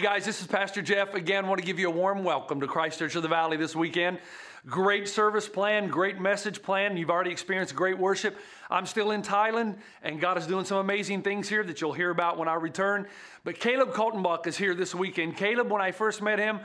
Guys, this is Pastor Jeff. Again, want to give you a warm welcome to Christ Church of the Valley this weekend. Great service plan, great message plan. You've already experienced great worship. I'm still in Thailand, and God is doing some amazing things here that you'll hear about when I return. But Caleb Kaltenbach is here this weekend. Caleb, when I first met him,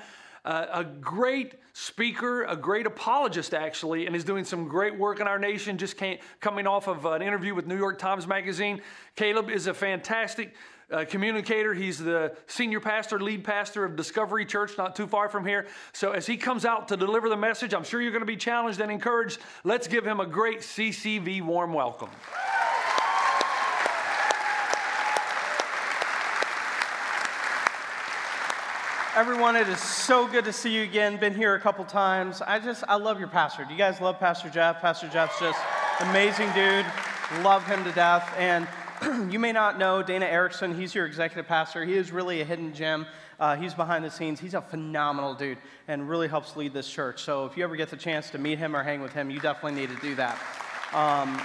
uh, a great speaker, a great apologist, actually, and is doing some great work in our nation. Just came, coming off of an interview with New York Times Magazine. Caleb is a fantastic uh, communicator. He's the senior pastor, lead pastor of Discovery Church, not too far from here. So as he comes out to deliver the message, I'm sure you're going to be challenged and encouraged. Let's give him a great CCV warm welcome. Everyone, it is so good to see you again. Been here a couple times. I just, I love your pastor. Do you guys love Pastor Jeff? Pastor Jeff's just amazing dude. Love him to death. And you may not know Dana Erickson. He's your executive pastor. He is really a hidden gem. Uh, he's behind the scenes. He's a phenomenal dude and really helps lead this church. So if you ever get the chance to meet him or hang with him, you definitely need to do that. Um,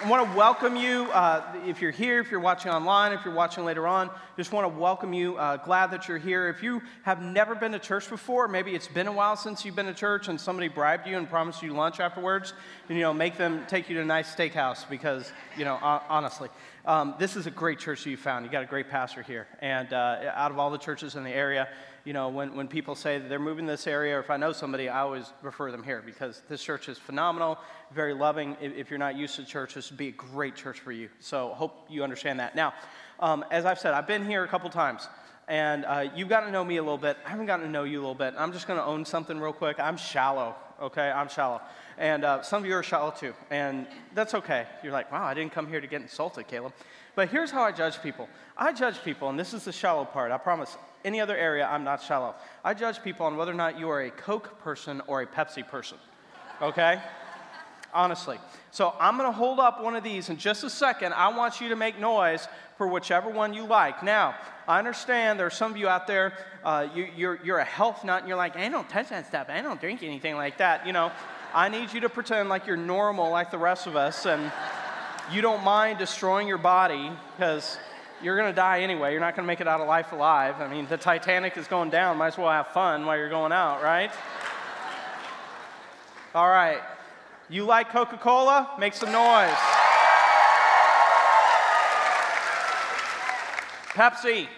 I want to welcome you. Uh, if you're here, if you're watching online, if you're watching later on, just want to welcome you. Uh, glad that you're here. If you have never been to church before, maybe it's been a while since you've been to church and somebody bribed you and promised you lunch afterwards, and, you know, make them take you to a nice steakhouse because, you know, honestly, um, this is a great church you found. You got a great pastor here. And uh, out of all the churches in the area, you know, when, when people say they're moving to this area, or if I know somebody, I always refer them here because this church is phenomenal, very loving. If, if you're not used to church, this would be a great church for you. So hope you understand that. Now, um, as I've said, I've been here a couple times, and uh, you've gotten to know me a little bit. I haven't gotten to know you a little bit. I'm just going to own something real quick. I'm shallow, okay? I'm shallow. And uh, some of you are shallow too, and that's okay. You're like, wow, I didn't come here to get insulted, Caleb. But here's how I judge people I judge people, and this is the shallow part, I promise. Any other area, I'm not shallow. I judge people on whether or not you are a Coke person or a Pepsi person, okay? Honestly. So I'm gonna hold up one of these in just a second. I want you to make noise for whichever one you like. Now, I understand there are some of you out there, uh, you, you're, you're a health nut, and you're like, I don't touch that stuff, I don't drink anything like that. You know, I need you to pretend like you're normal like the rest of us, and you don't mind destroying your body because you're going to die anyway. You're not going to make it out of life alive. I mean, the Titanic is going down. Might as well have fun while you're going out, right? All right. You like Coca Cola? Make some noise. Pepsi.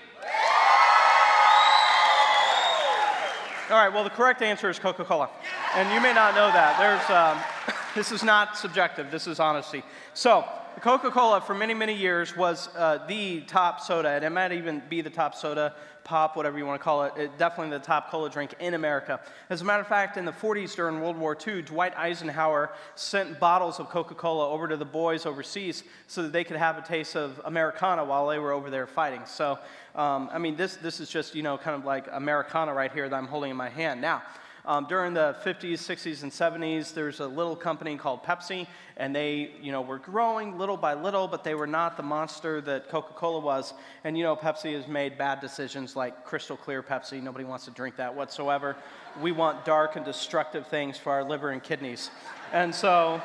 All right, well, the correct answer is Coca Cola. And you may not know that. There's, um, this is not subjective, this is honesty. So, Coca Cola for many, many years was uh, the top soda, and it might even be the top soda, pop, whatever you want to call it, it, definitely the top cola drink in America. As a matter of fact, in the 40s during World War II, Dwight Eisenhower sent bottles of Coca Cola over to the boys overseas so that they could have a taste of Americana while they were over there fighting. So, um, I mean, this, this is just, you know, kind of like Americana right here that I'm holding in my hand. Now, um, during the 50s, 60s, and 70s, there's a little company called Pepsi, and they, you know, were growing little by little, but they were not the monster that Coca-Cola was. And you know, Pepsi has made bad decisions like crystal clear Pepsi. Nobody wants to drink that whatsoever. We want dark and destructive things for our liver and kidneys. And so,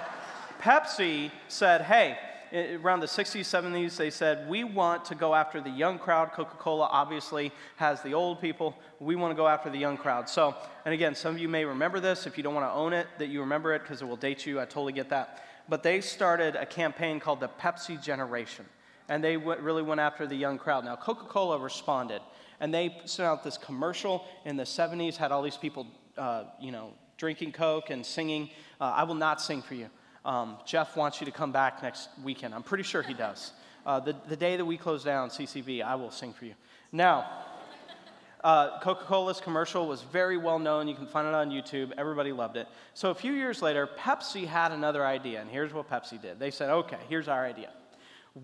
Pepsi said, "Hey." Around the 60s, 70s, they said, We want to go after the young crowd. Coca Cola obviously has the old people. We want to go after the young crowd. So, and again, some of you may remember this. If you don't want to own it, that you remember it because it will date you. I totally get that. But they started a campaign called the Pepsi Generation. And they w- really went after the young crowd. Now, Coca Cola responded. And they sent out this commercial in the 70s, had all these people, uh, you know, drinking Coke and singing, uh, I will not sing for you. Um, Jeff wants you to come back next weekend. I'm pretty sure he does. Uh, the, the day that we close down CCV, I will sing for you. Now, uh, Coca Cola's commercial was very well known. You can find it on YouTube. Everybody loved it. So a few years later, Pepsi had another idea, and here's what Pepsi did. They said, okay, here's our idea.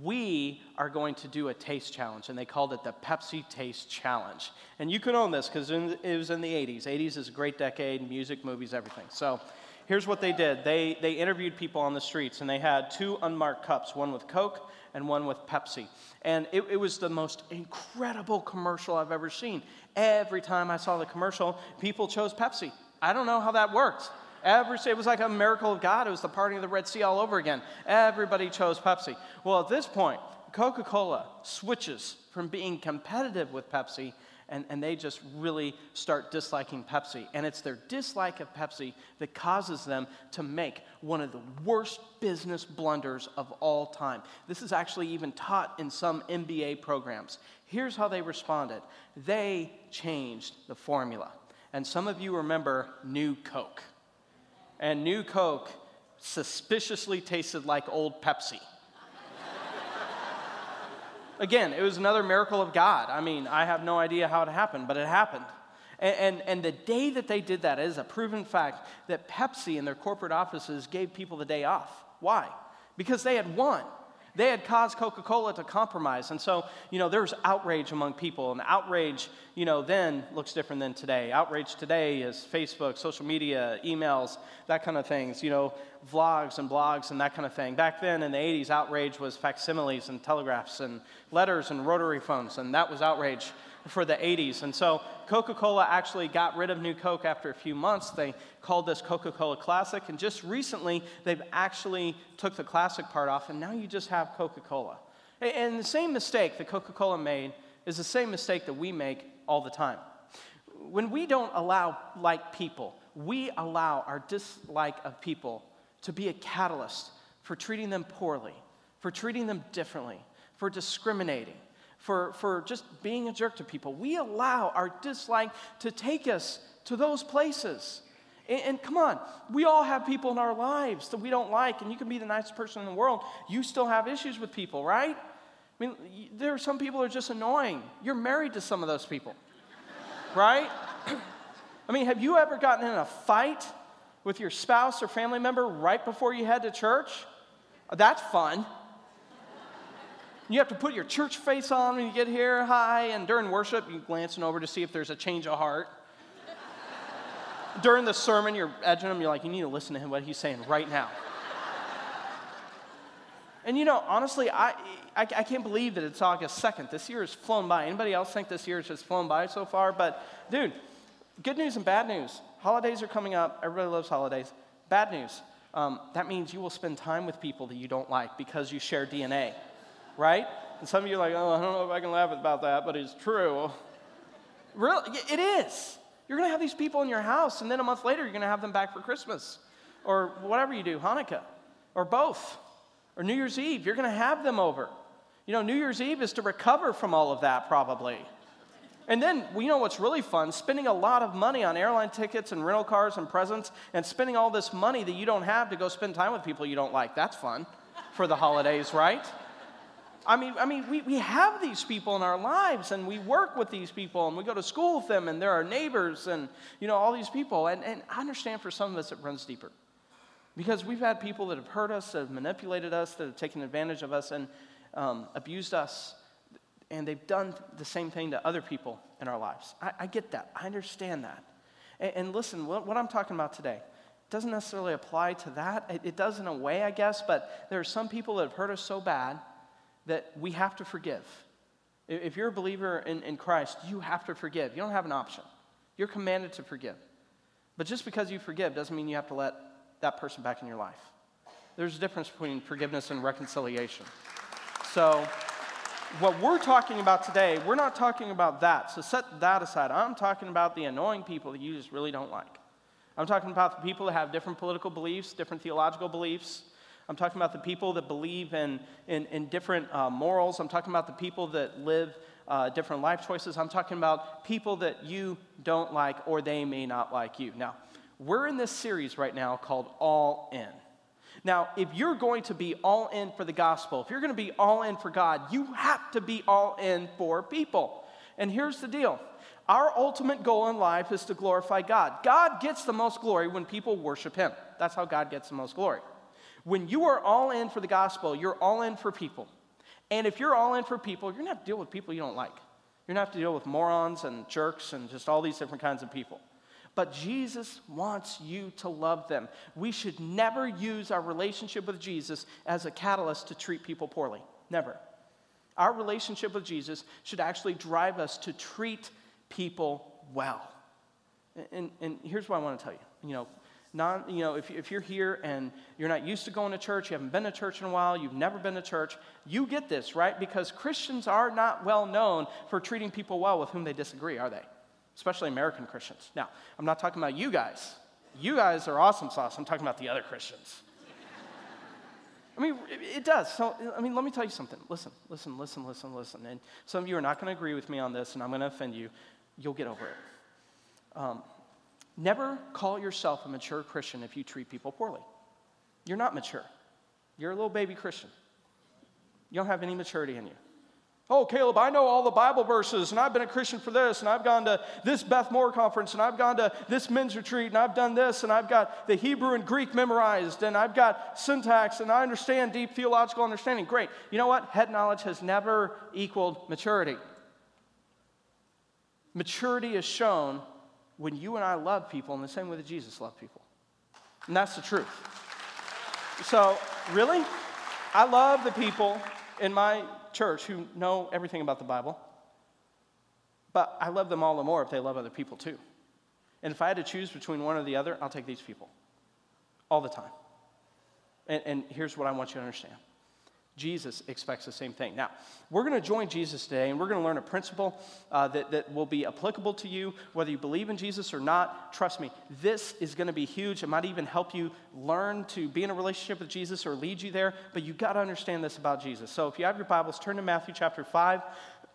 We are going to do a taste challenge, and they called it the Pepsi Taste Challenge. And you can own this because it was in the 80s. 80s is a great decade, music, movies, everything. So here's what they did they, they interviewed people on the streets, and they had two unmarked cups, one with Coke and one with Pepsi. And it, it was the most incredible commercial I've ever seen. Every time I saw the commercial, people chose Pepsi. I don't know how that worked. Every, it was like a miracle of God. It was the parting of the Red Sea all over again. Everybody chose Pepsi. Well, at this point, Coca Cola switches from being competitive with Pepsi and, and they just really start disliking Pepsi. And it's their dislike of Pepsi that causes them to make one of the worst business blunders of all time. This is actually even taught in some MBA programs. Here's how they responded they changed the formula. And some of you remember New Coke. And New Coke suspiciously tasted like old Pepsi. Again, it was another miracle of God. I mean, I have no idea how it happened, but it happened. And, and, and, the day that they did that, it is a proven fact that Pepsi in their corporate offices gave people the day off. Why? Because they had won. They had caused Coca Cola to compromise. And so, you know, there's outrage among people. And outrage, you know, then looks different than today. Outrage today is Facebook, social media, emails, that kind of things, you know, vlogs and blogs and that kind of thing. Back then in the 80s, outrage was facsimiles and telegraphs and letters and rotary phones. And that was outrage for the 80s. And so Coca Cola actually got rid of New Coke after a few months. They called this Coca Cola Classic. And just recently, they've actually took the classic part off, and now you just have Coca Cola. And the same mistake that Coca Cola made is the same mistake that we make all the time. When we don't allow like people, we allow our dislike of people to be a catalyst for treating them poorly, for treating them differently, for discriminating for, for just being a jerk to people. We allow our dislike to take us to those places. And, and, come on, we all have people in our lives that we don't like, and you can be the nicest person in the world. You still have issues with people, right? I mean, there are some people who are just annoying. You're married to some of those people, right? I mean, have you ever gotten in a fight with your spouse or family member right before you head to church? That's fun. You have to put your church face on when you get here. Hi. And during worship, you're glancing over to see if there's a change of heart. during the sermon, you're edging him. You're like, you need to listen to him, what he's saying right now. and you know, honestly, I, I, I can't believe that it's August 2nd. This year has flown by. Anybody else think this year has just flown by so far? But, dude, good news and bad news. Holidays are coming up. Everybody loves holidays. Bad news. Um, that means you will spend time with people that you don't like because you share DNA right? And some of you are like, oh, I don't know if I can laugh about that, but it's true. Really, it is. You're going to have these people in your house, and then a month later, you're going to have them back for Christmas or whatever you do, Hanukkah, or both, or New Year's Eve. You're going to have them over. You know, New Year's Eve is to recover from all of that, probably. And then, we know what's really fun? Spending a lot of money on airline tickets and rental cars and presents, and spending all this money that you don't have to go spend time with people you don't like. That's fun for the holidays, right? I mean, I mean we, we have these people in our lives and we work with these people and we go to school with them and they're our neighbors and, you know, all these people. And, and I understand for some of us it runs deeper because we've had people that have hurt us, that have manipulated us, that have taken advantage of us and um, abused us. And they've done the same thing to other people in our lives. I, I get that. I understand that. And, and listen, what, what I'm talking about today, doesn't necessarily apply to that. It, it, does in a way, I guess, but there are some people that have hurt us so bad that we have to forgive. If you're a believer in, in Christ, you have to forgive. You don't have an option. You're commanded to forgive. But just because you forgive doesn't mean you have to let that person back in your life. There's a difference between forgiveness and reconciliation. So, what we're talking about today, we're not talking about that. So, set that aside. I'm talking about the annoying people that you just really don't like. I'm talking about the people that have different political beliefs, different theological beliefs, I'm talking about the people that believe in, in, in different uh, morals. I'm talking about the people that live uh, different life choices. I'm talking about people that you don't like or they may not like you. Now, we're in this series right now called All In. Now, if you're going to be all in for the gospel, if you're going to be all in for God, you have to be all in for people. And here's the deal our ultimate goal in life is to glorify God. God gets the most glory when people worship Him. That's how God gets the most glory. When you are all in for the gospel, you're all in for people. And if you're all in for people, you're going to have to deal with people you don't like. You're going to have to deal with morons and jerks and just all these different kinds of people. But Jesus wants you to love them. We should never use our relationship with Jesus as a catalyst to treat people poorly. Never. Our relationship with Jesus should actually drive us to treat people well. And, and here's what I want to tell you. You know, you know, if, if you're here and you're not used to going to church, you haven't been to church in a while, you've never been to church, you get this, right? Because Christians are not well known for treating people well with whom they disagree, are they? Especially American Christians. Now, I'm not talking about you guys. You guys are awesome sauce. I'm talking about the other Christians. I mean, it does. So, I mean, let me tell you something. Listen, listen, listen, listen, listen. And some of you are not going to agree with me on this, and I'm going to offend you. You'll get over it. Um, Never call yourself a mature Christian if you treat people poorly. You're not mature. You're a little baby Christian. You don't have any maturity in you. Oh, Caleb, I know all the Bible verses, and I've been a Christian for this, and I've gone to this Beth Moore conference, and I've gone to this men's retreat, and I've done this, and I've got the Hebrew and Greek memorized, and I've got syntax, and I understand deep theological understanding. Great. You know what? Head knowledge has never equaled maturity. Maturity is shown when you and I love people in the same way that Jesus loved people. And that's the truth. So, really, I love the people in my church who know everything about the Bible, but I love them all the more if they love other people too. And if I had to choose between one or the other, I'll take these people all the time. And, and here's what I want you to understand Jesus expects the same thing. Now, we're going to join Jesus today and we're going to learn a principle uh, that, that will be applicable to you, whether you believe in Jesus or not. Trust me, this is going to be huge. It might even help you learn to be in a relationship with Jesus or lead you there, but you've got to understand this about Jesus. So if you have your Bibles, turn to Matthew chapter 5.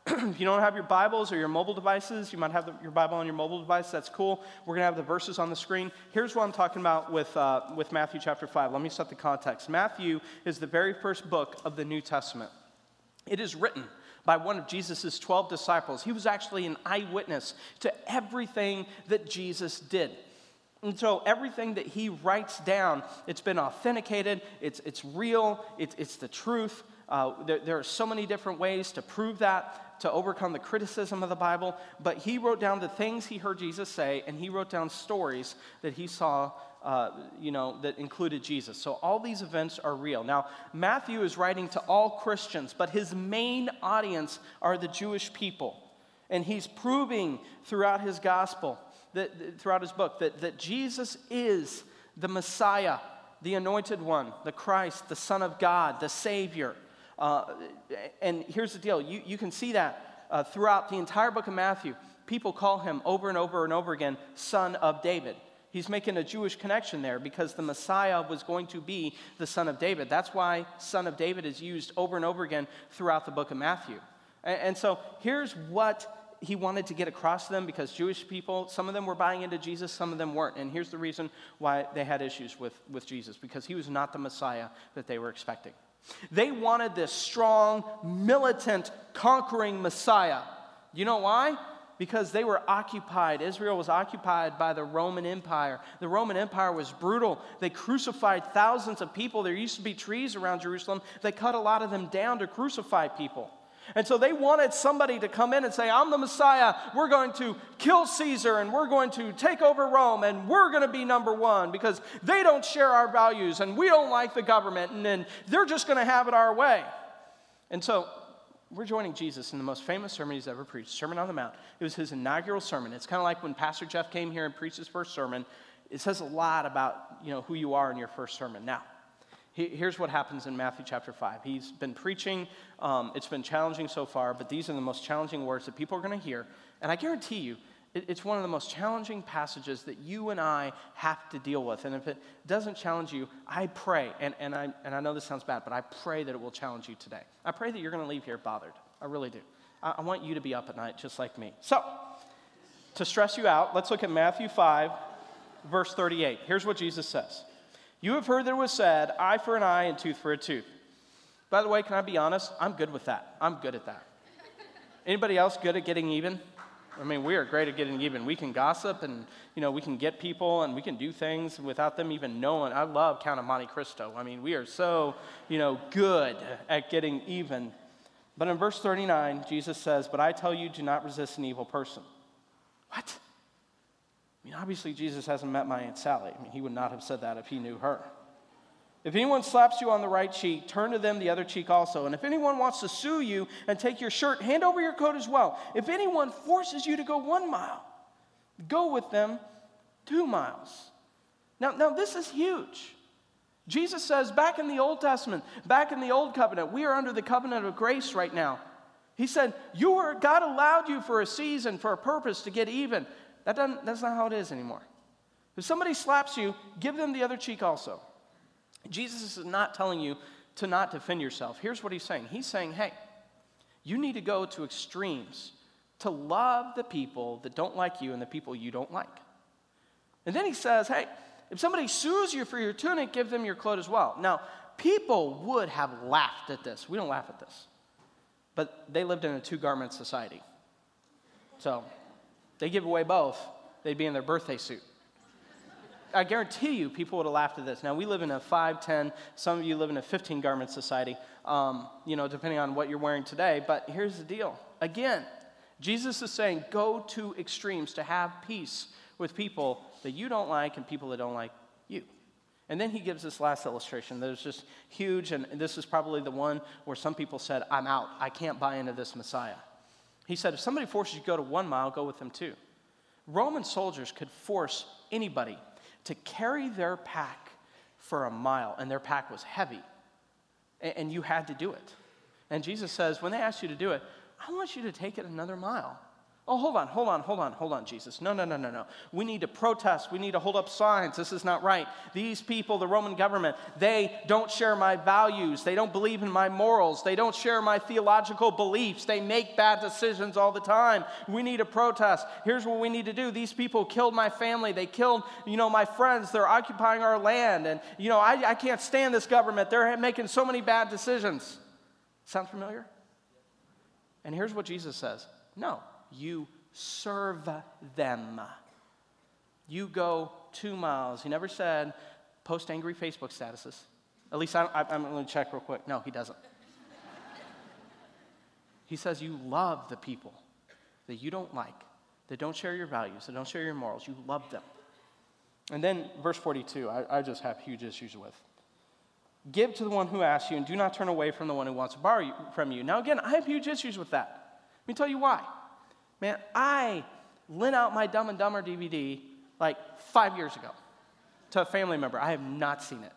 if you don't have your Bibles or your mobile devices, you might have the, your Bible on your mobile device. That's cool. We're going to have the verses on the screen. Here's what I'm talking about with, uh, with Matthew chapter 5. Let me set the context. Matthew is the very first book of the New Testament. It is written by one of Jesus' 12 disciples. He was actually an eyewitness to everything that Jesus did. And so everything that he writes down, it's been authenticated, it's, it's real, it's, it's the truth. Uh, there, there, are so many different ways to prove that, to overcome the criticism of the Bible. But he wrote down the things he heard Jesus say, and he wrote down stories that he saw, uh, you know, that included Jesus. So all these events are real. Now, Matthew is writing to all Christians, but his main audience are the Jewish people. And he's proving throughout his gospel, that, throughout his book, that, that Jesus is the Messiah, the anointed one, the Christ, the Son of God, the Savior. Uh, and here's the deal you, you can see that uh, throughout the entire book of Matthew. People call him over and over and over again, Son of David. He's making a Jewish connection there because the Messiah was going to be the Son of David. That's why Son of David is used over and over again throughout the book of Matthew. And, and so here's what he wanted to get across to them because Jewish people, some of them were buying into Jesus, some of them weren't. And here's the reason why they had issues with, with Jesus because he was not the Messiah that they were expecting. They wanted this strong, militant, conquering Messiah. You know why? Because they were occupied. Israel was occupied by the Roman Empire. The Roman Empire was brutal. They crucified thousands of people. There used to be trees around Jerusalem. They cut a lot of them down to crucify people. And so they wanted somebody to come in and say, I'm the Messiah. We're going to kill Caesar and we're going to take over Rome and we're going to be number one because they don't share our values and we don't like the government and then they're just going to have it our way. And so we're joining Jesus in the most famous sermon he's ever preached, Sermon on the Mount. It was his inaugural sermon. It's kind of like when Pastor Jeff came here and preached his first sermon. It says a lot about you know, who you are in your first sermon. Now, Here's what happens in Matthew chapter 5. He's been preaching. Um, it's been challenging so far, but these are the most challenging words that people are going to hear. And I guarantee you, it's one of the most challenging passages that you and I have to deal with. And if it doesn't challenge you, I pray, and, and, I, and I know this sounds bad, but I pray that it will challenge you today. I pray that you're going to leave here bothered. I really do. I, I want you to be up at night just like me. So, to stress you out, let's look at Matthew 5, verse 38. Here's what Jesus says. You have heard that it was said, eye for an eye and tooth for a tooth. By the way, can I be honest? I'm good with that. I'm good at that. Anybody else good at getting even? I mean, we are great at getting even. We can gossip and, you know, we can get people and we can do things without them even knowing. I love Count of Monte Cristo. I mean, we are so, you know, good at getting even. But in verse 39, Jesus says, But I tell you, do not resist an evil person. What? I mean, obviously, Jesus hasn't met my Aunt Sally. I mean, he would not have said that if he knew her. If anyone slaps you on the right cheek, turn to them the other cheek also. And if anyone wants to sue you and take your shirt, hand over your coat as well. If anyone forces you to go one mile, go with them two miles. Now, now this is huge. Jesus says back in the Old Testament, back in the Old Covenant, we are under the covenant of grace right now. He said, you were, God allowed you for a season, for a purpose to get even. That doesn't, that's not how it is anymore. If somebody slaps you, give them the other cheek also. Jesus is not telling you to not defend yourself. Here's what he's saying He's saying, hey, you need to go to extremes to love the people that don't like you and the people you don't like. And then he says, hey, if somebody sues you for your tunic, give them your cloak as well. Now, people would have laughed at this. We don't laugh at this. But they lived in a two garment society. So they give away both, they'd be in their birthday suit. I guarantee you, people would have laughed at this. Now, we live in a 5, 10, some of you live in a 15 garment society, um, you know, depending on what you're wearing today. But here's the deal again, Jesus is saying, go to extremes to have peace with people that you don't like and people that don't like you. And then he gives this last illustration that is just huge, and this is probably the one where some people said, I'm out. I can't buy into this Messiah. He said, if somebody forces you to go to one mile, go with them too. Roman soldiers could force anybody to carry their pack for a mile, and their pack was heavy, and you had to do it. And Jesus says, when they ask you to do it, I want you to take it another mile. Oh, hold on, hold on, hold on, hold on, Jesus. No, no, no, no, no. We need to protest. We need to hold up signs. This is not right. These people, the Roman government, they don't share my values. They don't believe in my morals. They don't share my theological beliefs. They make bad decisions all the time. We need to protest. Here's what we need to do. These people killed my family. They killed, you know, my friends. They're occupying our land. And, you know, I, I can't stand this government. They're making so many bad decisions. Sound familiar? And here's what Jesus says No you serve them. You go two miles. He never said post angry Facebook statuses. At least I, am going to check real quick. No, he doesn't. he says you love the people that you don't like, that don't share your values, that don't share your morals. You love them. And then verse 42, I, I just have huge issues with. Give to the one who asks you, and do not turn away from the one who wants to borrow from you. Now, again, I have huge issues with that. Let me tell you why. Man, I lent out my Dumb and Dumber DVD like five years ago to a family member. I have not seen it.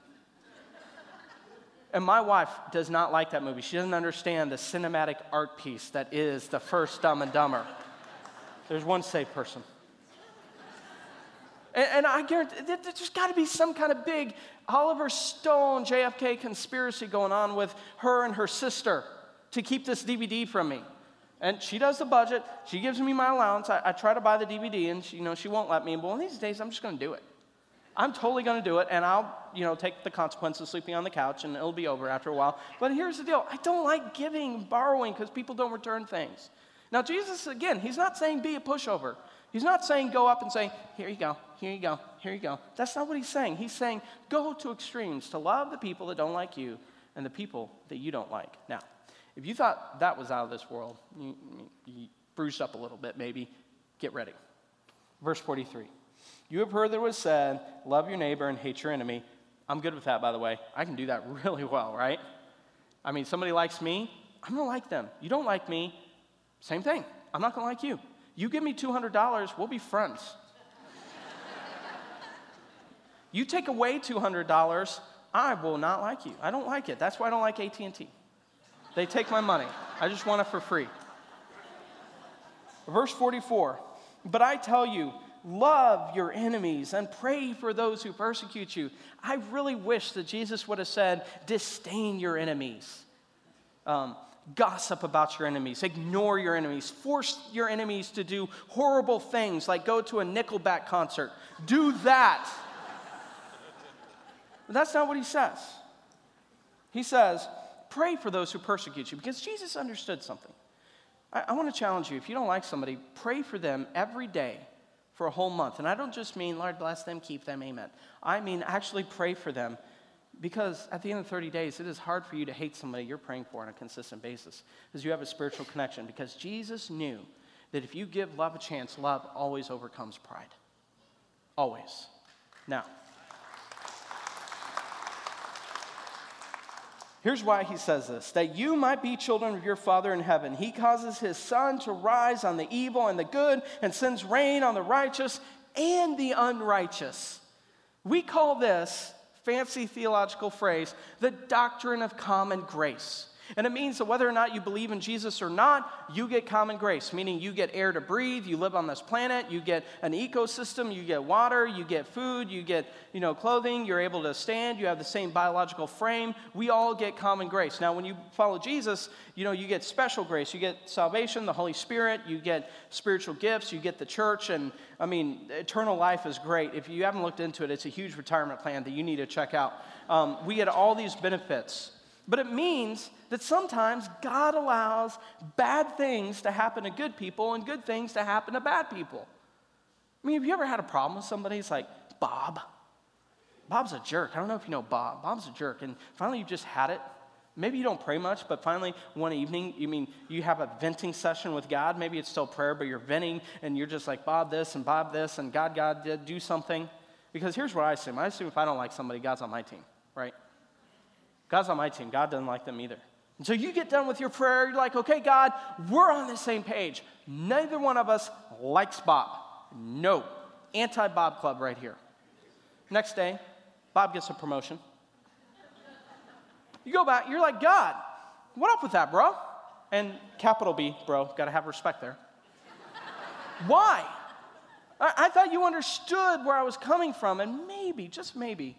And my wife does not like that movie. She doesn't understand the cinematic art piece that is the first Dumb and Dumber. There's one safe person. And, and I guarantee there's got to be some kind of big Oliver Stone JFK conspiracy going on with her and her sister to keep this DVD from me. And she does the budget. She gives me my allowance. I, I try to buy the DVD, and she, you know she won't let me. But one of these days, I'm just going to do it. I'm totally going to do it, and I'll you know take the consequences of sleeping on the couch, and it'll be over after a while. But here's the deal: I don't like giving, borrowing, because people don't return things. Now, Jesus, again, he's not saying be a pushover. He's not saying go up and say, here you go, here you go, here you go. That's not what he's saying. He's saying go to extremes to love the people that don't like you and the people that you don't like. Now, if you thought that was out of this world, you, you bruised up a little bit maybe, get ready. Verse 43 You have heard that it was said, Love your neighbor and hate your enemy. I'm good with that, by the way. I can do that really well, right? I mean, somebody likes me, I'm to like them. You don't like me, same thing. I'm not to like you. You give me $200, we'll be friends. you take away $200, I will not like you. I don't like it. That's why I don't like AT&T. They take my money. I just want it for free. Verse 44 But I tell you, love your enemies and pray for those who persecute you. I really wish that Jesus would have said, disdain your enemies. Um, gossip about your enemies, ignore your enemies, force your enemies to do horrible things like go to a Nickelback concert. Do that. but that's not what he says. He says, pray for those who persecute you because Jesus understood something. I, I want to challenge you if you don't like somebody, pray for them every day for a whole month. And I don't just mean, Lord, bless them, keep them, amen. I mean, actually pray for them because at the end of 30 days, it is hard for you to hate somebody you're praying for on a consistent basis because you have a spiritual connection. Because Jesus knew that if you give love a chance, love always overcomes pride. Always. Now, Here's why he says this that you might be children of your Father in heaven. He causes his sun to rise on the evil and the good and sends rain on the righteous and the unrighteous. We call this fancy theological phrase the doctrine of common grace. And it means that whether or not you believe in Jesus or not, you get common grace, meaning you get air to breathe, you live on this planet, you get an ecosystem, you get water, you get food, you get, you know, clothing, you're able to stand, you have the same biological frame. We all get common grace. Now, when you follow Jesus, you know, you get special grace. You get salvation, the Holy Spirit, you get spiritual gifts, you get the church, and I mean, eternal life is great. If you haven't looked into it, it's a huge retirement plan that you need to check out. Um, we get all these benefits. But it means that sometimes God allows bad things to happen to good people and good things to happen to bad people. I mean, have you ever had a problem with somebody? It's like, Bob. Bob's a jerk. I don't know if you know Bob. Bob's a jerk. And finally, you just had it. Maybe you don't pray much, but finally, one evening, you mean you have a venting session with God. Maybe it's still prayer, but you're venting and you're just like, Bob this and Bob this, and God, God, do something. Because here's what I assume I assume if I don't like somebody, God's on my team, right? God's on my team. God doesn't like them either. And so you get done with your prayer. You're like, okay, God, we're on the same page. Neither one of us likes Bob. No. Anti Bob Club right here. Next day, Bob gets a promotion. You go back, you're like, God, what up with that, bro? And capital B, bro, gotta have respect there. Why? I, I thought you understood where I was coming from, and maybe, just maybe,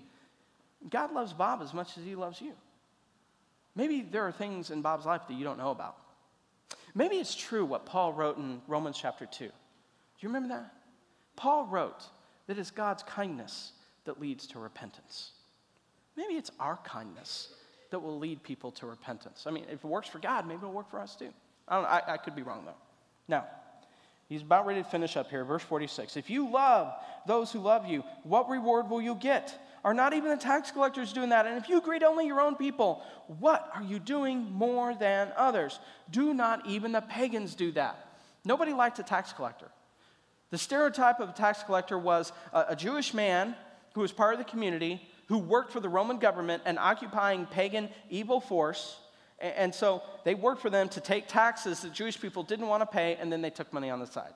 God loves Bob as much as he loves you. Maybe there are things in Bob's life that you don't know about. Maybe it's true what Paul wrote in Romans chapter 2. Do you remember that? Paul wrote that it's God's kindness that leads to repentance. Maybe it's our kindness that will lead people to repentance. I mean, if it works for God, maybe it'll work for us too. I, don't, I, I could be wrong though. Now, he's about ready to finish up here, verse 46. If you love those who love you, what reward will you get? Are not even the tax collectors doing that? And if you greet only your own people, what are you doing more than others? Do not even the pagans do that? Nobody liked a tax collector. The stereotype of a tax collector was a, a Jewish man who was part of the community who worked for the Roman government and occupying pagan evil force. And, and so they worked for them to take taxes that Jewish people didn't want to pay, and then they took money on the side.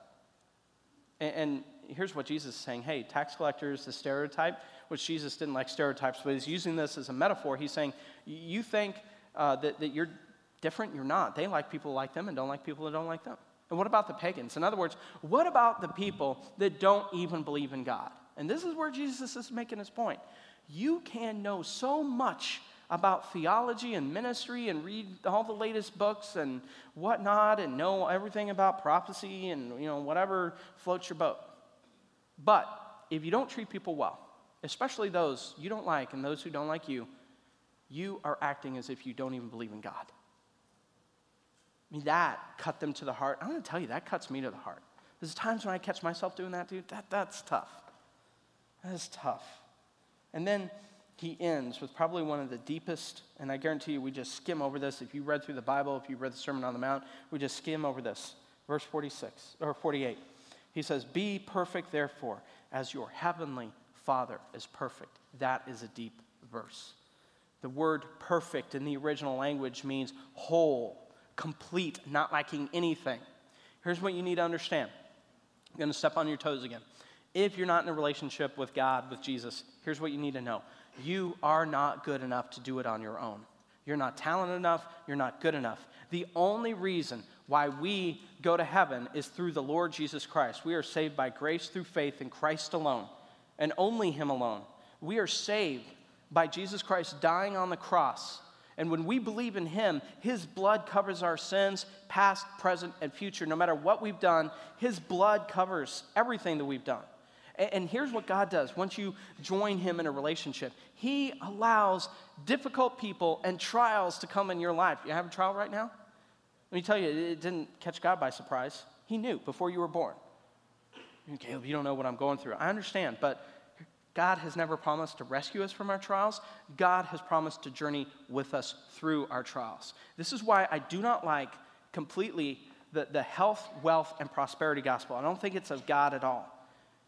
And, and here's what Jesus is saying hey, tax collectors, the stereotype, which Jesus didn't like stereotypes, but he's using this as a metaphor. He's saying, You think uh, that, that you're different? You're not. They like people like them and don't like people that don't like them. And what about the pagans? In other words, what about the people that don't even believe in God? And this is where Jesus is making his point. You can know so much about theology and ministry and read all the latest books and whatnot and know everything about prophecy and you know whatever floats your boat. But if you don't treat people well, especially those you don't like and those who don't like you, you are acting as if you don't even believe in God. I mean, that cut them to the heart. I'm going to tell you, that cuts me to the heart. There's times when I catch myself doing that, dude. That, that's tough. That is tough. And then he ends with probably one of the deepest, and I guarantee you, we just skim over this. If you read through the Bible, if you read the Sermon on the Mount, we just skim over this. Verse 46 or 48. He says, Be perfect, therefore, as your heavenly Father is perfect. That is a deep verse. The word perfect in the original language means whole, complete, not lacking anything. Here's what you need to understand. I'm going to step on your toes again. If you're not in a relationship with God, with Jesus, here's what you need to know you are not good enough to do it on your own. You're not talented enough, you're not good enough. The only reason why we go to heaven is through the Lord Jesus Christ. We are saved by grace through faith in Christ alone and only Him alone. We are saved by Jesus Christ dying on the cross. And when we believe in Him, His blood covers our sins, past, present, and future. No matter what we've done, His blood covers everything that we've done. And here's what God does once you join Him in a relationship He allows difficult people and trials to come in your life. You have a trial right now? Let me tell you, it didn't catch God by surprise. He knew before you were born. Caleb, you don't know what I'm going through. I understand, but God has never promised to rescue us from our trials. God has promised to journey with us through our trials. This is why I do not like completely the, the health, wealth, and prosperity gospel. I don't think it's of God at all.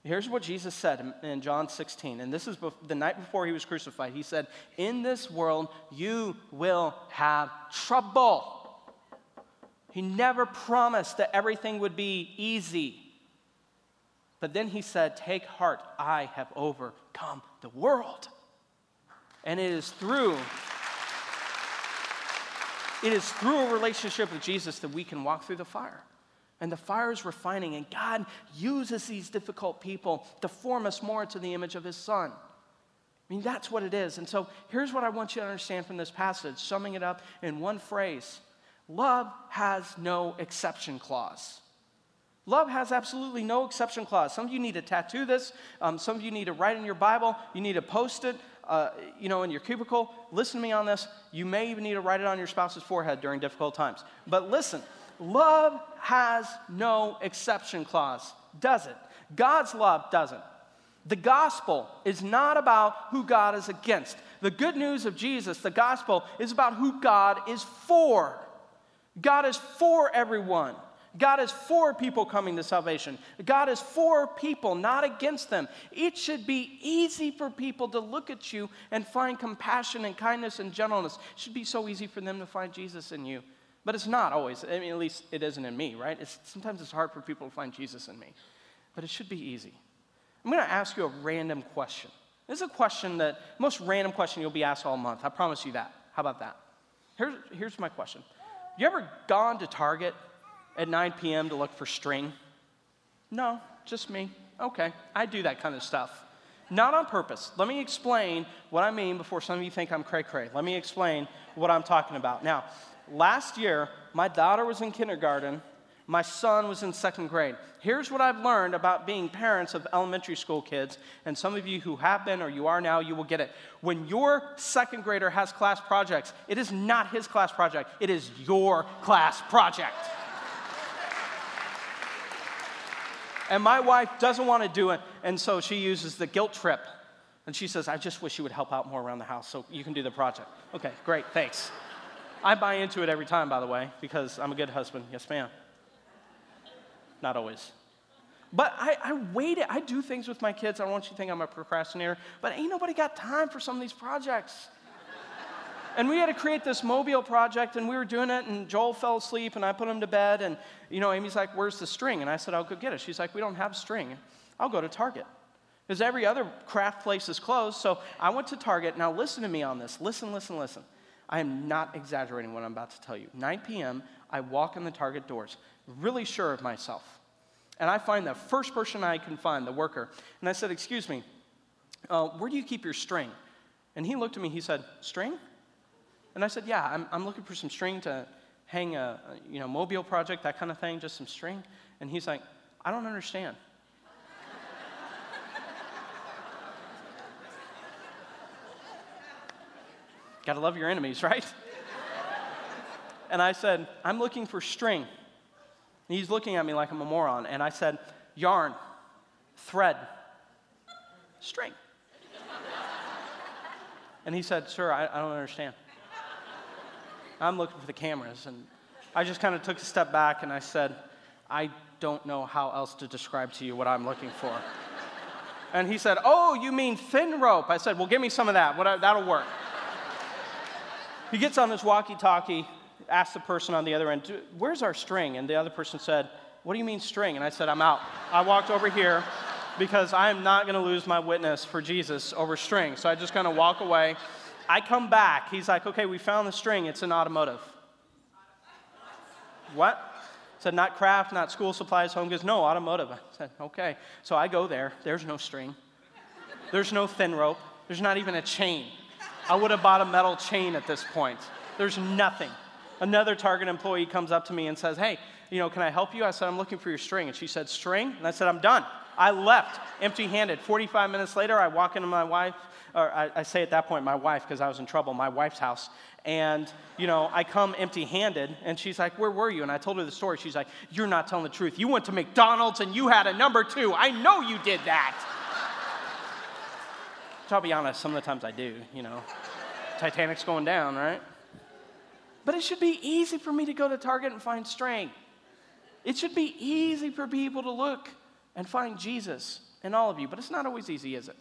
Here's what Jesus said in, in John 16, and this is the night before he was crucified. He said, In this world you will have trouble. He never promised that everything would be easy. But then he said, Take heart, I have overcome the world. And it is through it is through a relationship with Jesus that we can walk through the fire. And the fire is refining, and God uses these difficult people to form us more into the image of His Son. I mean, that's what it is. And so here's what I want you to understand from this passage, summing it up in one phrase Love has no exception clause. Love has absolutely no exception clause. Some of you need to tattoo this. Um, some of you need to write in your Bible. You need to post it, uh, you know, in your cubicle. Listen to me on this. You may even need to write it on your spouse's forehead during difficult times. But listen, love has no exception clause, does it? God's love doesn't. The gospel is not about who God is against. The good news of Jesus, the gospel, is about who God is for. God is for everyone. God is for people coming to salvation. God is for people, not against them. It should be easy for people to look at you and find compassion and kindness and gentleness. It should be so easy for them to find Jesus in you. But it's not always. I mean, at least it isn't in me, right? It's, sometimes it's hard for people to find Jesus in me. But it should be easy. I'm going to ask you a random question. This is a question that, most random question you'll be asked all month. I promise you that. How about that? Here's, here's my question. You ever gone to Target at 9 p.m. to look for string? No, just me. Okay, I do that kind of stuff. Not on purpose. Let me explain what I mean before some of you think I'm cray cray. Let me explain what I'm talking about. Now, last year, my daughter was in kindergarten my son was in second grade. Here's what I've learned about being parents of elementary school kids, and some of you who have been or you are now, you will get it. When your second grader has class projects, it is not his class project, it is your class project. and my wife doesn't want to do it, and so she uses the guilt trip. And she says, I just wish you would help out more around the house so you can do the project. Okay, great, thanks. I buy into it every time, by the way, because I'm a good husband. Yes, ma'am. Not always. But I, I wait it. I do things with my kids. I don't want you to think I'm a procrastinator, but ain't nobody got time for some of these projects. and we had to create this mobile project, and we were doing it, and Joel fell asleep, and I put him to bed, and, you know, Amy's like, where's the string? And I said, I'll go get it. She's like, we don't have string. I'll go to Target. Because every other craft place is closed, so I went to Target. Now listen to me on this. Listen, listen, listen. I am not exaggerating what I'm about to tell you. 9 p.m., I walk in the Target doors really sure of myself. And I find the first person I can find, the worker. And I said, Excuse me, uh, where do you keep your string? And he looked at me, he said, String? And I said, Yeah, I'm, I'm looking for some string to hang a, you know, mobile project, that kind of thing, just some string. And he's like, I don't understand. Gotta love your enemies, right? and I said, I'm looking for string. And he's looking at me like I'm a moron. And I said, yarn, thread, string. and he said, Sir, I, I don't understand. I'm looking for the cameras. And I just kind of took a step back and I said, I don't know how else to describe to you what I'm looking for. and he said, Oh, you mean thin rope? I said, Well, give me some of that. What, that'll work. he gets on his walkie talkie asked the person on the other end, Where's our string? And the other person said, What do you mean string? And I said, I'm out. I walked over here because I'm not going to lose my witness for Jesus over string. So I just kind of walk away. I come back. He's like, Okay, we found the string. It's an automotive. what? Said, Not craft, not school supplies, home goods. No, automotive. I said, Okay. So I go there. There's no string, there's no thin rope, there's not even a chain. I would have bought a metal chain at this point. There's nothing. Another Target employee comes up to me and says, Hey, you know, can I help you? I said, I'm looking for your string. And she said, String? And I said, I'm done. I left empty handed. 45 minutes later, I walk into my wife, or I, I say at that point, my wife, because I was in trouble, my wife's house. And, you know, I come empty handed, and she's like, Where were you? And I told her the story. She's like, You're not telling the truth. You went to McDonald's and you had a number two. I know you did that. so I'll be honest, some of the times I do, you know. Titanic's going down, right? But it should be easy for me to go to Target and find strength. It should be easy for people to look and find Jesus in all of you, but it's not always easy, is it?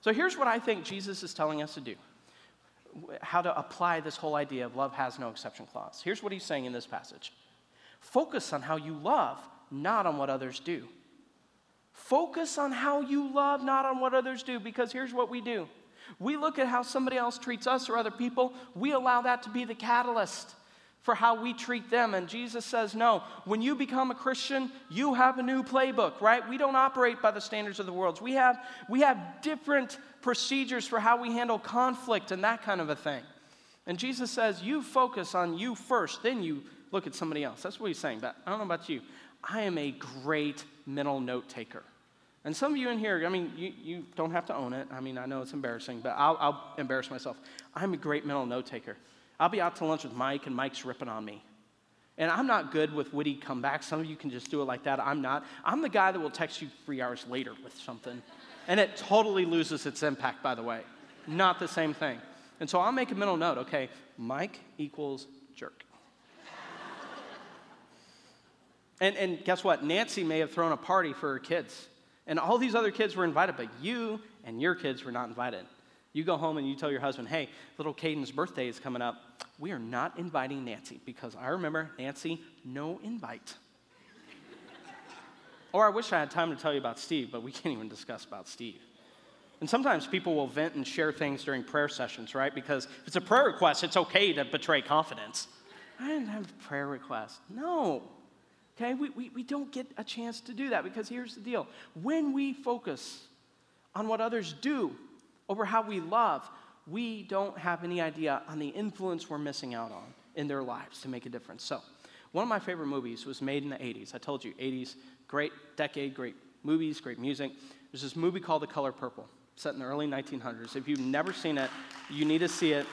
So here's what I think Jesus is telling us to do how to apply this whole idea of love has no exception clause. Here's what he's saying in this passage Focus on how you love, not on what others do. Focus on how you love, not on what others do, because here's what we do. We look at how somebody else treats us or other people, we allow that to be the catalyst for how we treat them. And Jesus says, no, when you become a Christian, you have a new playbook, right? We don't operate by the standards of the world. We have, we have different procedures for how we handle conflict and that kind of a thing. And Jesus says, you focus on you first, then you look at somebody else. That's what he's saying. But I don't know about you. I am a great mental note taker. And some of you in here, I mean, you, you don't have to own it. I mean, I know it's embarrassing, but I'll, I'll embarrass myself. I'm a great mental note taker. I'll be out to lunch with Mike, and Mike's ripping on me. And I'm not good with witty comebacks. Some of you can just do it like that. I'm not. I'm the guy that will text you three hours later with something. And it totally loses its impact, by the way. Not the same thing. And so I'll make a mental note okay, Mike equals jerk. and, and guess what? Nancy may have thrown a party for her kids. And all these other kids were invited, but you and your kids were not invited. You go home and you tell your husband, hey, little Caden's birthday is coming up. We are not inviting Nancy because I remember Nancy, no invite. or I wish I had time to tell you about Steve, but we can't even discuss about Steve. And sometimes people will vent and share things during prayer sessions, right? Because if it's a prayer request, it's okay to betray confidence. I didn't have a prayer request. No. Okay, we, we, we don't get a chance to do that because here's the deal. When we focus on what others do, over how we love, we don't have any idea on the influence we're missing out on in their lives to make a difference. So, one of my favorite movies was made in the 80s. I told you, 80s, great decade, great movies, great music. There's this movie called The Color Purple, set in the early 1900s. If you've never seen it, you need to see it.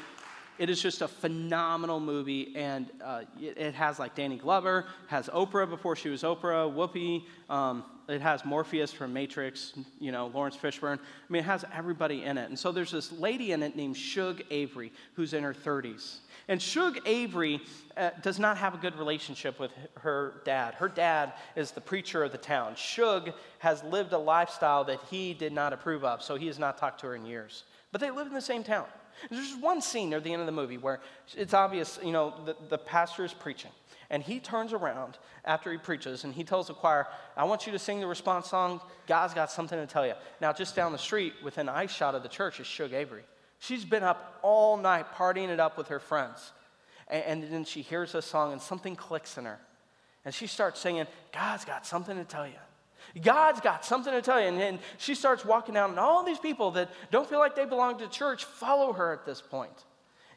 It is just a phenomenal movie, and uh, it, it, has like Danny Glover, has Oprah before she was Oprah, Whoopi, um, it has Morpheus from Matrix, you know, Laurence Fishburne. I mean, it has everybody in it. And so there's this lady in it named Shug Avery, who's in her 30s. And Shug Avery uh, does not have a good relationship with her dad. Her dad is the preacher of the town. Shug has lived a lifestyle that he did not approve of, so he has not talked to her in years. But they live in the same town. There's one scene near the end of the movie where it's obvious, you know, the, the pastor is preaching. And he turns around after he preaches and he tells the choir, I want you to sing the response song, God's got something to tell you. Now, just down the street, within eye shot of the church, is Shug Avery. She's been up all night partying it up with her friends. And, and then she hears a song and something clicks in her. And she starts singing, God's got something to tell you. God's got something to tell you. And, and she starts walking down, and all these people that don't feel like they belong to church follow her at this point.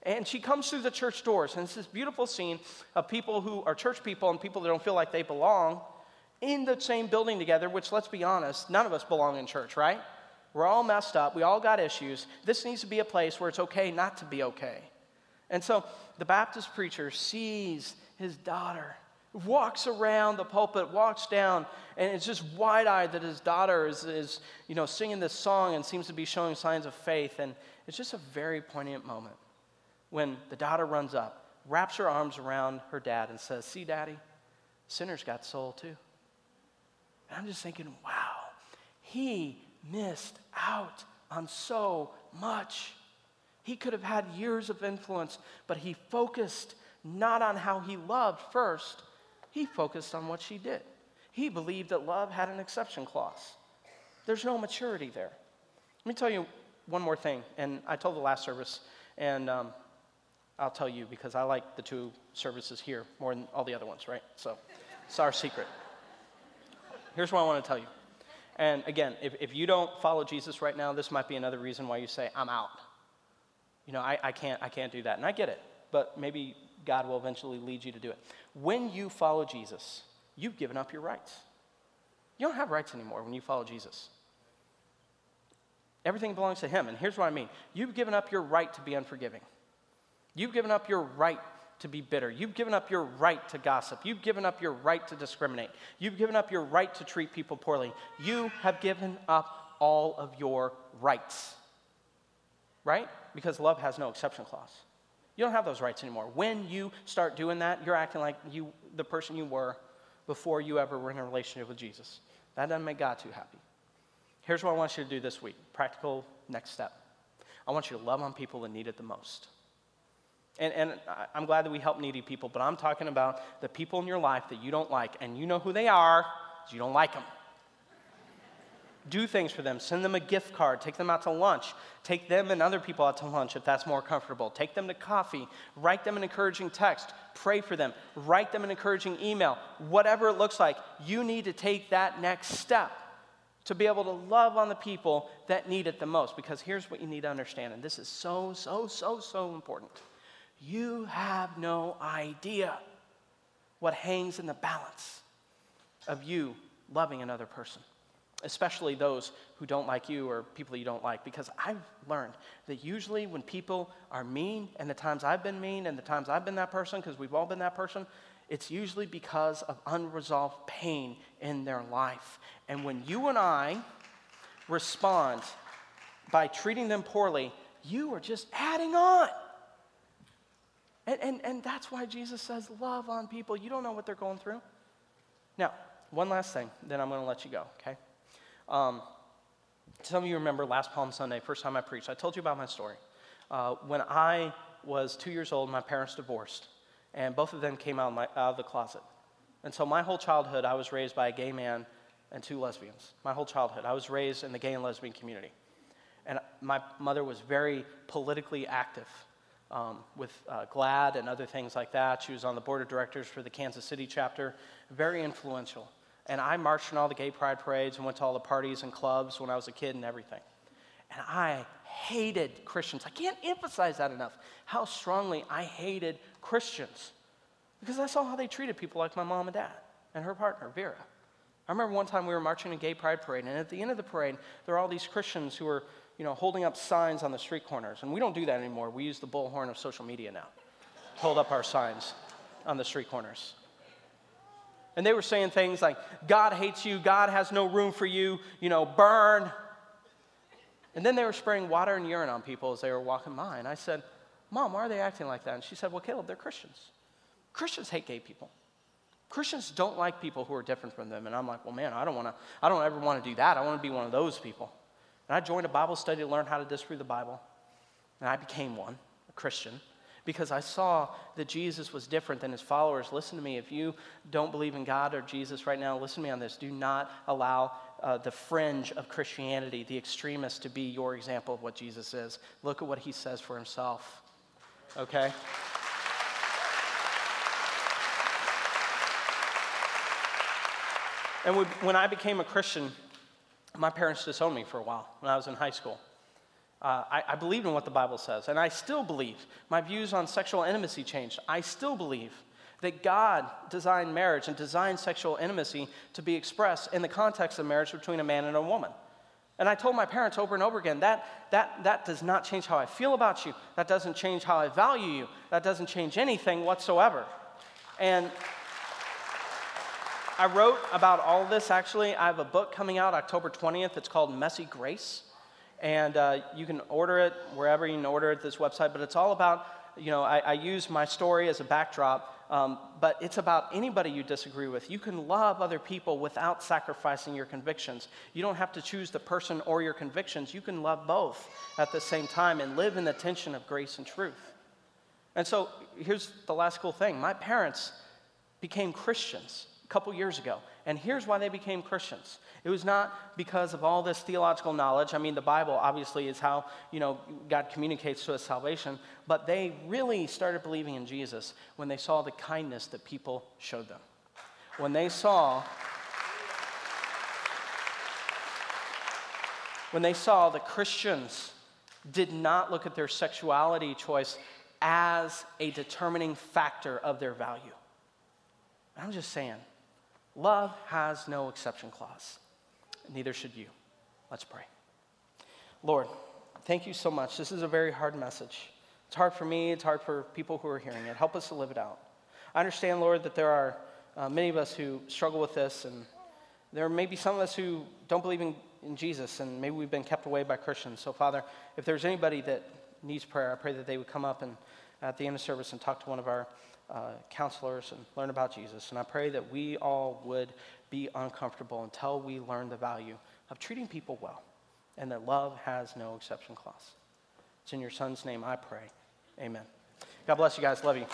And she comes through the church doors, and it's this beautiful scene of people who are church people and people that don't feel like they belong in the same building together, which, let's be honest, none of us belong in church, right? We're all messed up. We all got issues. This needs to be a place where it's okay not to be okay. And so the Baptist preacher sees his daughter, walks around the pulpit, walks down, and it's just wide eyed that his daughter is, is, you know, singing this song and seems to be showing signs of faith. And it's just a very poignant moment when the daughter runs up, wraps her arms around her dad, and says, See, daddy, sinners got soul too. And I'm just thinking, wow, he missed out on so much. He could have had years of influence, but he focused not on how he loved first, he focused on what she did. He believed that love had an exception clause. There's no maturity there. Let me tell you one more thing, and I told the last service, and um, I'll tell you because I like the two services here more than all the other ones, right? So it's our secret. Here's what I want to tell you. And again, if, if you don't follow Jesus right now, this might be another reason why you say, I'm out. You know, I, I, can't, I can't do that. And I get it, but maybe God will eventually lead you to do it. When you follow Jesus, you've given up your rights. You don't have rights anymore when you follow Jesus. Everything belongs to Him. And here's what I mean you've given up your right to be unforgiving. You've given up your right to be bitter. You've given up your right to gossip. You've given up your right to discriminate. You've given up your right to treat people poorly. You have given up all of your rights. Right? Because love has no exception clause. You don't have those rights anymore. When you start doing that, you're acting like you the person you were before you ever were in a relationship with Jesus. That doesn't make God too happy. Here's what I want you to do this week. Practical next step. I want you to love on people that need it the most. And, and I'm glad that we help needy people, but I'm talking about the people in your life that you don't like, and you know who they are, you don't like them. Do things for them. Send them a gift card. Take them out to lunch. Take them and other people out to lunch if that's more comfortable. Take them to coffee. Write them an encouraging text. Pray for them. Write them an encouraging email. Whatever it looks like, you need to take that next step to be able to love on the people that need it the most. Because here's what you need to understand, and this is so, so, so, so important. You have no idea what hangs in the balance of you loving another person, especially those who don't like you or people you don't like. Because I've learned that usually when people are mean, and the times I've been mean, and the times I've been that person, because we've all been that person, it's usually because of unresolved pain in their life. And when you and I respond by treating them poorly, you are just adding on. And, and, and that's why Jesus says, love on people. You don't know what they're going through. Now, one last thing, then I'm going to let you go, okay? Um, some of you remember last Palm Sunday, first time I preached, I told you about my story. Uh, when I was two years old, my parents divorced, and both of them came out, my, out of the closet. And so my whole childhood, I was raised by a gay man and two lesbians. My whole childhood, I was raised in the gay and lesbian community. And my mother was very politically active um, with uh, GLAAD and other things like that. She was on the board of directors for the Kansas City chapter, very influential. And I marched in all the gay pride parades and went to all the parties and clubs when I was a kid and everything. And I hated Christians. I can't emphasize that enough, how strongly I hated Christians. Because I saw how they treated people like my mom and dad and her partner, Vera. I remember one time we were marching a gay pride parade, and at the end of the parade, there were all these Christians who were, you know, holding up signs on the street corners. And we don't do that anymore. We use the bullhorn of social media now. Hold up our signs on the street corners. And they were saying things like, God hates you, God has no room for you, you know, burn. And then they were spraying water and urine on people as they were walking by. And I said, Mom, why are they acting like that? And she said, Well, Caleb, they're Christians. Christians hate gay people. Christians don't like people who are different from them. And I'm like, well, man, I don't want to, I don't ever want to do that. I want to be one of those people. And I joined a Bible study to learn how to disprove the Bible. And I became one, a Christian, because I saw that Jesus was different than his followers. Listen to me. If you don't believe in God or Jesus right now, listen to me on this. Do not allow uh, the fringe of Christianity, the extremists, to be your example of what Jesus is. Look at what he says for himself. Okay? And when I became a Christian, my parents disowned me for a while when I was in high school. Uh, I, I believed in what the Bible says, and I still believe. My views on sexual intimacy changed. I still believe that God designed marriage and designed sexual intimacy to be expressed in the context of marriage between a man and a woman. And I told my parents over and over again that, that, that does not change how I feel about you. That doesn't change how I value you. That doesn't change anything whatsoever. And I wrote about all this actually. I have a book coming out October 20th. It's called Messy Grace. And uh, you can order it wherever you can order it, this website. But it's all about, you know, I, I use my story as a backdrop, um, but it's about anybody you disagree with. You can love other people without sacrificing your convictions. You don't have to choose the person or your convictions. You can love both at the same time and live in the tension of grace and truth. And so here's the last cool thing my parents became Christians couple years ago. And here's why they became Christians. It was not because of all this theological knowledge. I mean, the Bible obviously is how, you know, God communicates to us salvation, but they really started believing in Jesus when they saw the kindness that people showed them. When they saw when they saw the Christians did not look at their sexuality choice as a determining factor of their value. I'm just saying, Love has no exception clause. Neither should you. Let's pray. Lord, thank you so much. This is a very hard message. It's hard for me, it's hard for people who are hearing it. Help us to live it out. I understand, Lord, that there are uh, many of us who struggle with this, and there may be some of us who don't believe in, in Jesus, and maybe we've been kept away by Christians. So, Father, if there's anybody that needs prayer, I pray that they would come up and at the end of service and talk to one of our uh, counselors and learn about Jesus. And I pray that we all would be uncomfortable until we learn the value of treating people well and that love has no exception clause. It's in your son's name I pray. Amen. God bless you guys. Love you.